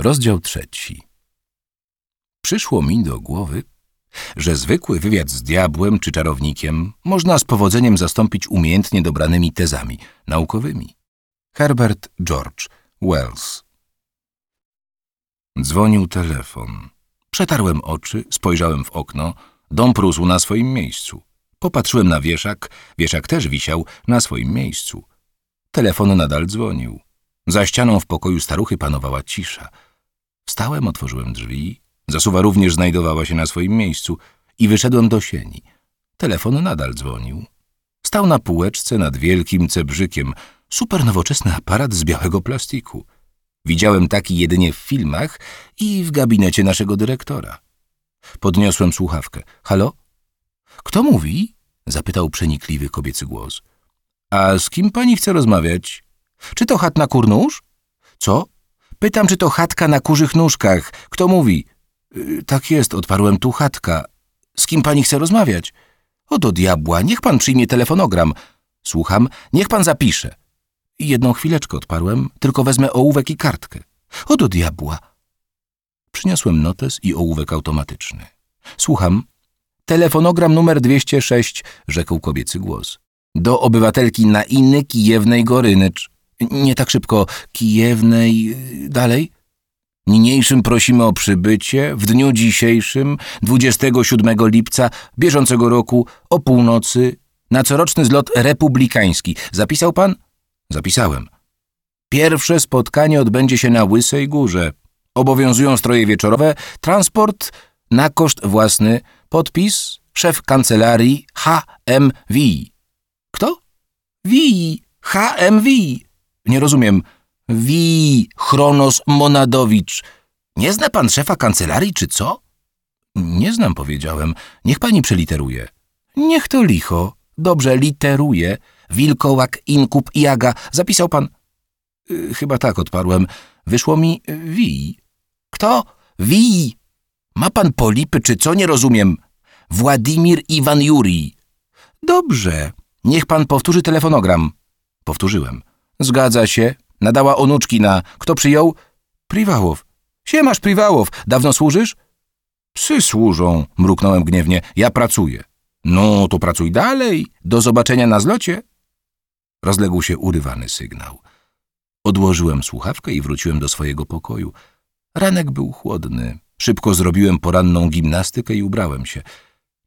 Rozdział trzeci. Przyszło mi do głowy, że zwykły wywiad z diabłem czy czarownikiem można z powodzeniem zastąpić umiejętnie dobranymi tezami naukowymi. Herbert George Wells Dzwonił telefon. Przetarłem oczy, spojrzałem w okno. Dom prósł na swoim miejscu. Popatrzyłem na wieszak. Wieszak też wisiał na swoim miejscu. Telefon nadal dzwonił. Za ścianą w pokoju staruchy panowała cisza. Wstałem, otworzyłem drzwi. Zasuwa również znajdowała się na swoim miejscu i wyszedłem do sieni. Telefon nadal dzwonił. Stał na półeczce nad wielkim cebrzykiem, super nowoczesny aparat z białego plastiku. Widziałem taki jedynie w filmach i w gabinecie naszego dyrektora. Podniosłem słuchawkę. Halo? Kto mówi? Zapytał przenikliwy kobiecy głos. A z kim pani chce rozmawiać? Czy to chat na kurnóż? Co? Pytam, czy to chatka na kurzych nóżkach. Kto mówi? Yy, tak jest, odparłem tu chatka. Z kim pani chce rozmawiać? O do diabła, niech pan przyjmie telefonogram. Słucham, niech pan zapisze. Jedną chwileczkę odparłem, tylko wezmę ołówek i kartkę. O do diabła. Przyniosłem notes i ołówek automatyczny. Słucham. Telefonogram numer 206, rzekł kobiecy głos. Do obywatelki na inny Kijewnej Gorynycz. Nie tak szybko. Kijewnej... dalej? Niniejszym prosimy o przybycie w dniu dzisiejszym, 27 lipca bieżącego roku, o północy, na coroczny zlot republikański. Zapisał pan? Zapisałem. Pierwsze spotkanie odbędzie się na Łysej Górze. Obowiązują stroje wieczorowe, transport na koszt własny, podpis szef kancelarii HMV. Kto? Wi, HMV. Nie rozumiem. Wi, Chronos Monadowicz. Nie zna pan szefa kancelarii, czy co? Nie znam, powiedziałem. Niech pani przeliteruje. Niech to licho. Dobrze, literuje. Wilkołak, Inkub Jaga. Zapisał pan? Y, chyba tak, odparłem. Wyszło mi Wi. Kto? Wi. Ma pan polipy, czy co? Nie rozumiem. Władimir Iwan Juri. Dobrze. Niech pan powtórzy telefonogram. Powtórzyłem. Zgadza się. Nadała onuczki na... Kto przyjął? Priwałow. Siemasz, Priwałow. Dawno służysz? Psy służą, mruknąłem gniewnie. Ja pracuję. No, to pracuj dalej. Do zobaczenia na zlocie. Rozległ się urywany sygnał. Odłożyłem słuchawkę i wróciłem do swojego pokoju. Ranek był chłodny. Szybko zrobiłem poranną gimnastykę i ubrałem się.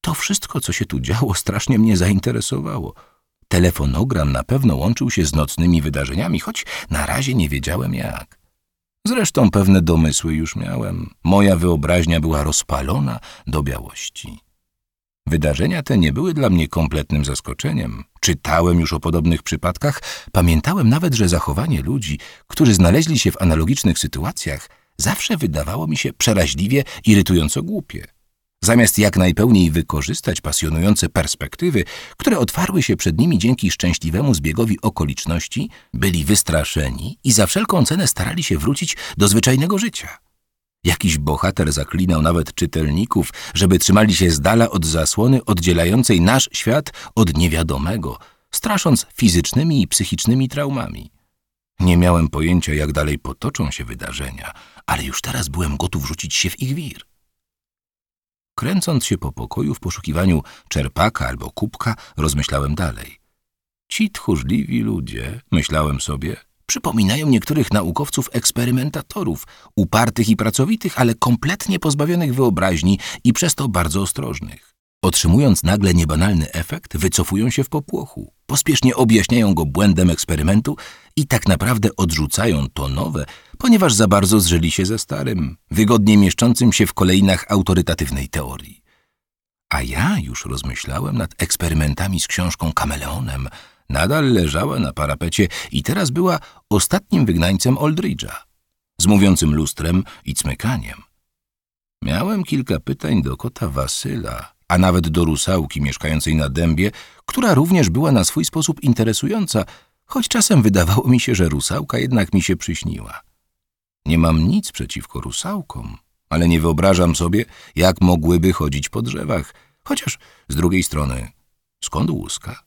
To wszystko, co się tu działo, strasznie mnie zainteresowało. Telefonogram na pewno łączył się z nocnymi wydarzeniami, choć na razie nie wiedziałem jak. Zresztą pewne domysły już miałem. Moja wyobraźnia była rozpalona do białości. Wydarzenia te nie były dla mnie kompletnym zaskoczeniem. Czytałem już o podobnych przypadkach, pamiętałem nawet, że zachowanie ludzi, którzy znaleźli się w analogicznych sytuacjach, zawsze wydawało mi się przeraźliwie irytująco głupie. Zamiast jak najpełniej wykorzystać pasjonujące perspektywy, które otwarły się przed nimi dzięki szczęśliwemu zbiegowi okoliczności, byli wystraszeni i za wszelką cenę starali się wrócić do zwyczajnego życia. Jakiś bohater zaklinał nawet czytelników, żeby trzymali się z dala od zasłony oddzielającej nasz świat od niewiadomego, strasząc fizycznymi i psychicznymi traumami. Nie miałem pojęcia, jak dalej potoczą się wydarzenia, ale już teraz byłem gotów rzucić się w ich wir. Kręcąc się po pokoju w poszukiwaniu czerpaka albo kubka, rozmyślałem dalej. Ci tchórzliwi ludzie, myślałem sobie, przypominają niektórych naukowców eksperymentatorów, upartych i pracowitych, ale kompletnie pozbawionych wyobraźni i przez to bardzo ostrożnych. Otrzymując nagle niebanalny efekt, wycofują się w popłochu, pospiesznie objaśniają go błędem eksperymentu i tak naprawdę odrzucają to nowe, ponieważ za bardzo zżyli się ze starym, wygodnie mieszczącym się w kolejnach autorytatywnej teorii. A ja już rozmyślałem nad eksperymentami z książką Kameleonem, nadal leżała na parapecie i teraz była ostatnim wygnańcem Oldridge'a, z mówiącym lustrem i cmykaniem. Miałem kilka pytań do kota Wasyla, a nawet do rusałki mieszkającej na dębie, która również była na swój sposób interesująca, choć czasem wydawało mi się, że rusałka jednak mi się przyśniła. Nie mam nic przeciwko rusałkom, ale nie wyobrażam sobie, jak mogłyby chodzić po drzewach, chociaż z drugiej strony, skąd łuska?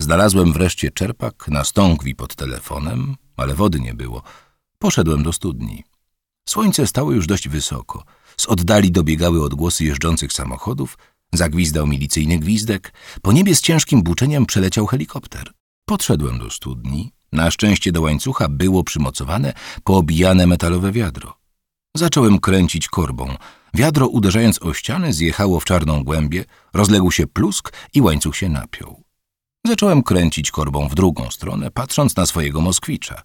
Znalazłem wreszcie czerpak na stągwi pod telefonem, ale wody nie było. Poszedłem do studni. Słońce stało już dość wysoko. Z oddali dobiegały odgłosy jeżdżących samochodów, zagwizdał milicyjny gwizdek, po niebie z ciężkim buczeniem przeleciał helikopter. Podszedłem do studni. Na szczęście do łańcucha było przymocowane poobijane metalowe wiadro. Zacząłem kręcić korbą. Wiadro uderzając o ścianę zjechało w czarną głębię, rozległ się plusk i łańcuch się napiął. Zacząłem kręcić korbą w drugą stronę, patrząc na swojego Moskwicza.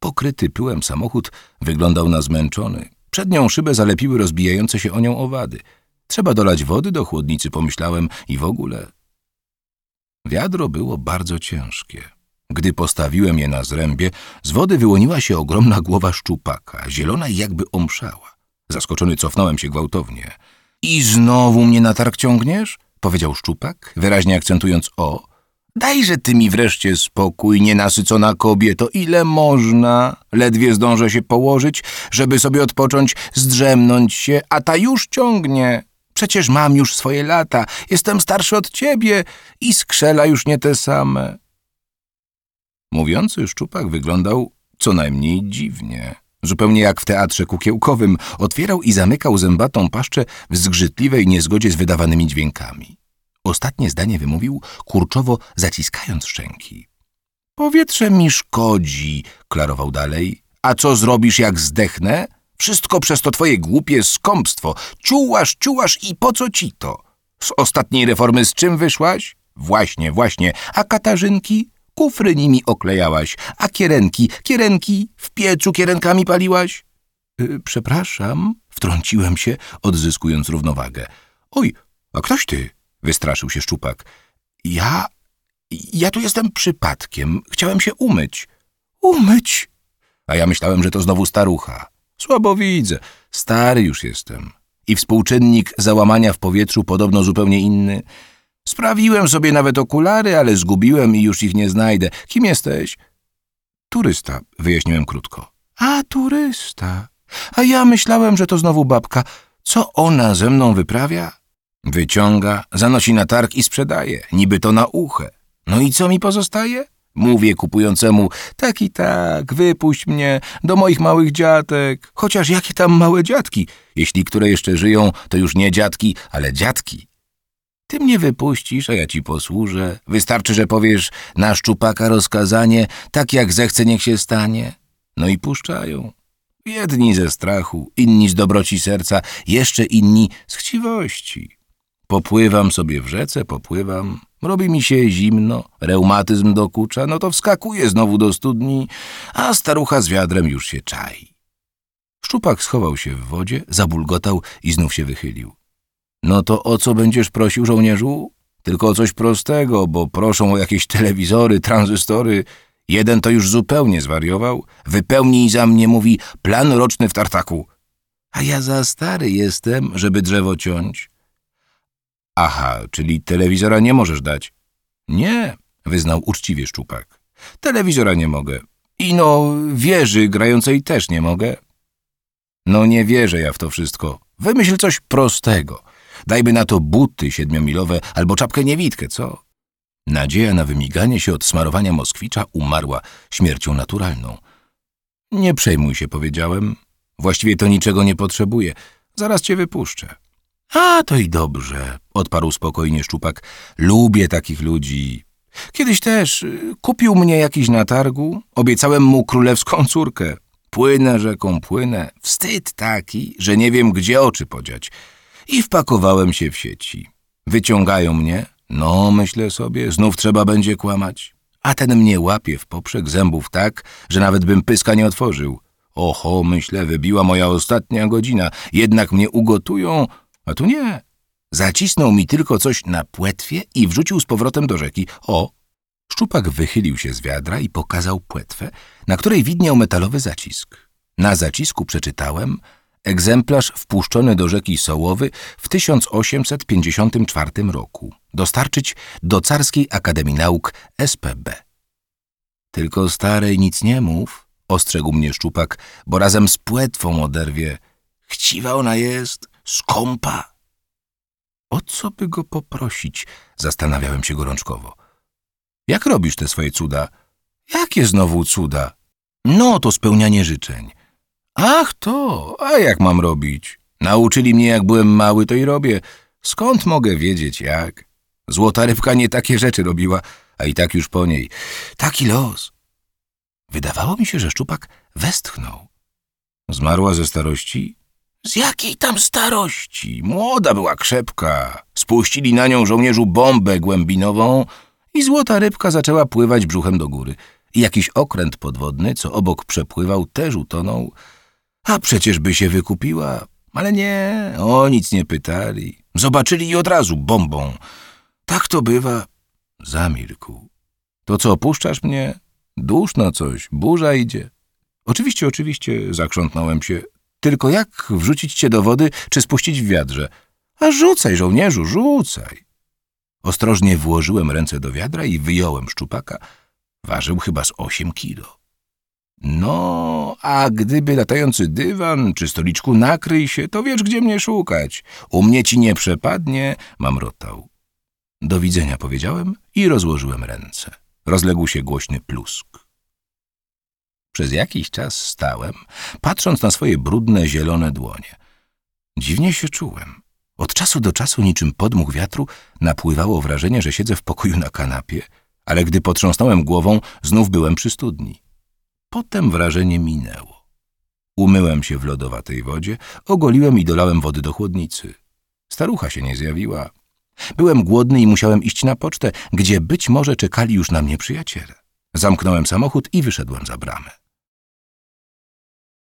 Pokryty pyłem samochód wyglądał na zmęczony. Przednią szybę zalepiły rozbijające się o nią owady. Trzeba dolać wody do chłodnicy, pomyślałem, i w ogóle... Wiadro było bardzo ciężkie. Gdy postawiłem je na zrębie, z wody wyłoniła się ogromna głowa szczupaka, zielona i jakby omszała. Zaskoczony cofnąłem się gwałtownie. I znowu mnie na targ ciągniesz? powiedział szczupak, wyraźnie akcentując o. Dajże ty mi wreszcie spokój, nienasycona kobieto, ile można? Ledwie zdążę się położyć, żeby sobie odpocząć, zdrzemnąć się, a ta już ciągnie. Przecież mam już swoje lata, jestem starszy od ciebie i skrzela już nie te same. Mówiący szczupak wyglądał co najmniej dziwnie. Zupełnie jak w teatrze kukiełkowym, otwierał i zamykał zębatą paszczę w zgrzytliwej niezgodzie z wydawanymi dźwiękami. Ostatnie zdanie wymówił, kurczowo zaciskając szczęki. Powietrze mi szkodzi, klarował dalej. A co zrobisz, jak zdechnę? Wszystko przez to twoje głupie skąpstwo. Ciułasz, ciułasz i po co ci to? Z ostatniej reformy z czym wyszłaś? Właśnie, właśnie. A Katarzynki? Kufry nimi oklejałaś. A kierenki, kierenki w piecu kierenkami paliłaś? Yy, przepraszam, wtrąciłem się, odzyskując równowagę. Oj, a ktoś ty? Wystraszył się szczupak. Ja... ja tu jestem przypadkiem. Chciałem się umyć. Umyć? A ja myślałem, że to znowu starucha. Słabo widzę. Stary już jestem. I współczynnik załamania w powietrzu podobno zupełnie inny. Sprawiłem sobie nawet okulary, ale zgubiłem i już ich nie znajdę. Kim jesteś? Turysta, wyjaśniłem krótko. A, turysta. A ja myślałem, że to znowu babka. Co ona ze mną wyprawia? Wyciąga, zanosi na targ i sprzedaje, niby to na uchę. No i co mi pozostaje? Mówię kupującemu, tak i tak, wypuść mnie do moich małych dziatek. Chociaż jakie tam małe dziadki? Jeśli które jeszcze żyją, to już nie dziadki, ale dziadki. Ty mnie wypuścisz, a ja ci posłużę. Wystarczy, że powiesz na szczupaka rozkazanie, tak jak zechce niech się stanie. No i puszczają. Jedni ze strachu, inni z dobroci serca, jeszcze inni z chciwości. Popływam sobie w rzece, popływam, robi mi się zimno, reumatyzm dokucza, no to wskakuję znowu do studni, a starucha z wiadrem już się czai. Szczupak schował się w wodzie, zabulgotał i znów się wychylił. No to o co będziesz prosił, żołnierzu? Tylko o coś prostego, bo proszą o jakieś telewizory, tranzystory. Jeden to już zupełnie zwariował. Wypełnij za mnie, mówi, plan roczny w tartaku. A ja za stary jestem, żeby drzewo ciąć. Aha, czyli telewizora nie możesz dać? Nie, wyznał uczciwie szczupak. Telewizora nie mogę. I no, wieży grającej też nie mogę. No nie wierzę ja w to wszystko. Wymyśl coś prostego. Dajby na to buty siedmiomilowe albo czapkę niewidkę, co? Nadzieja na wymiganie się od smarowania Moskwicza umarła śmiercią naturalną. Nie przejmuj się, powiedziałem. Właściwie to niczego nie potrzebuję. Zaraz cię wypuszczę. A, to i dobrze, odparł spokojnie szczupak. Lubię takich ludzi. Kiedyś też y, kupił mnie jakiś na targu. Obiecałem mu królewską córkę. Płynę rzeką, płynę. Wstyd taki, że nie wiem, gdzie oczy podziać. I wpakowałem się w sieci. Wyciągają mnie. No, myślę sobie, znów trzeba będzie kłamać. A ten mnie łapie w poprzek zębów tak, że nawet bym pyska nie otworzył. Oho, myślę, wybiła moja ostatnia godzina. Jednak mnie ugotują, a tu nie. Zacisnął mi tylko coś na płetwie i wrzucił z powrotem do rzeki. O! Szczupak wychylił się z wiadra i pokazał płetwę, na której widniał metalowy zacisk. Na zacisku przeczytałem egzemplarz wpuszczony do rzeki Sołowy w 1854 roku. Dostarczyć do Carskiej Akademii Nauk SPB. Tylko starej nic nie mów, ostrzegł mnie szczupak, bo razem z płetwą oderwie. Chciwa ona jest, skąpa. O co by go poprosić? Zastanawiałem się gorączkowo. Jak robisz te swoje cuda? Jakie znowu cuda? No, to spełnianie życzeń. Ach to, a jak mam robić? Nauczyli mnie jak byłem mały, to i robię. Skąd mogę wiedzieć jak? Złota rybka nie takie rzeczy robiła, a i tak już po niej. Taki los. Wydawało mi się, że szczupak westchnął. Zmarła ze starości? Z jakiej tam starości? Młoda była krzepka. Spuścili na nią żołnierzu bombę głębinową i złota rybka zaczęła pływać brzuchem do góry. I jakiś okręt podwodny, co obok przepływał, też utonął. A przecież by się wykupiła. Ale nie, o nic nie pytali. Zobaczyli i od razu bombą. Tak to bywa. Zamilkł. To co, opuszczasz mnie? Duszno coś, burza idzie. Oczywiście, oczywiście, zakrzątnąłem się. Tylko jak wrzucić cię do wody, czy spuścić w wiadrze? A rzucaj, żołnierzu, rzucaj. Ostrożnie włożyłem ręce do wiadra i wyjąłem szczupaka. Ważył chyba z osiem kilo. No, a gdyby latający dywan czy stoliczku nakryj się, to wiesz, gdzie mnie szukać. U mnie ci nie przepadnie, mamrotał. Do widzenia powiedziałem i rozłożyłem ręce. Rozległ się głośny plusk. Przez jakiś czas stałem, patrząc na swoje brudne, zielone dłonie. Dziwnie się czułem. Od czasu do czasu, niczym podmuch wiatru, napływało wrażenie, że siedzę w pokoju na kanapie, ale gdy potrząsnąłem głową, znów byłem przy studni. Potem wrażenie minęło. Umyłem się w lodowatej wodzie, ogoliłem i dolałem wody do chłodnicy. Starucha się nie zjawiła. Byłem głodny i musiałem iść na pocztę, gdzie być może czekali już na mnie przyjaciele. Zamknąłem samochód i wyszedłem za bramę.